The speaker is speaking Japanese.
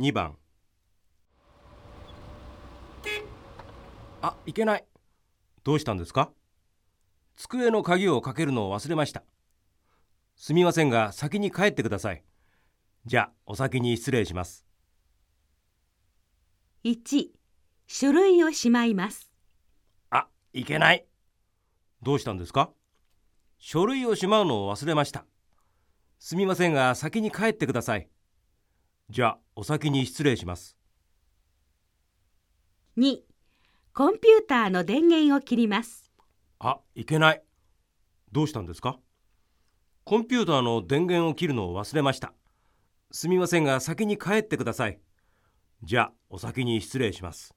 2番。あ、いけない。どうしたんですか？机の鍵をかけるのを忘れました。すみませんが先に帰ってください。じゃあお先に失礼します。1書類をしまいます。あ、いけない。どうしたんですか？書類をしまうのを忘れました。すみませんが先に帰ってくださいじゃあお先に失礼します。2コンピューターの電源を切ります。あ、いけない。どうしたんですか？コンピューターの電源を切るのを忘れました。すみませんが先に帰ってください。じゃあお先に失礼します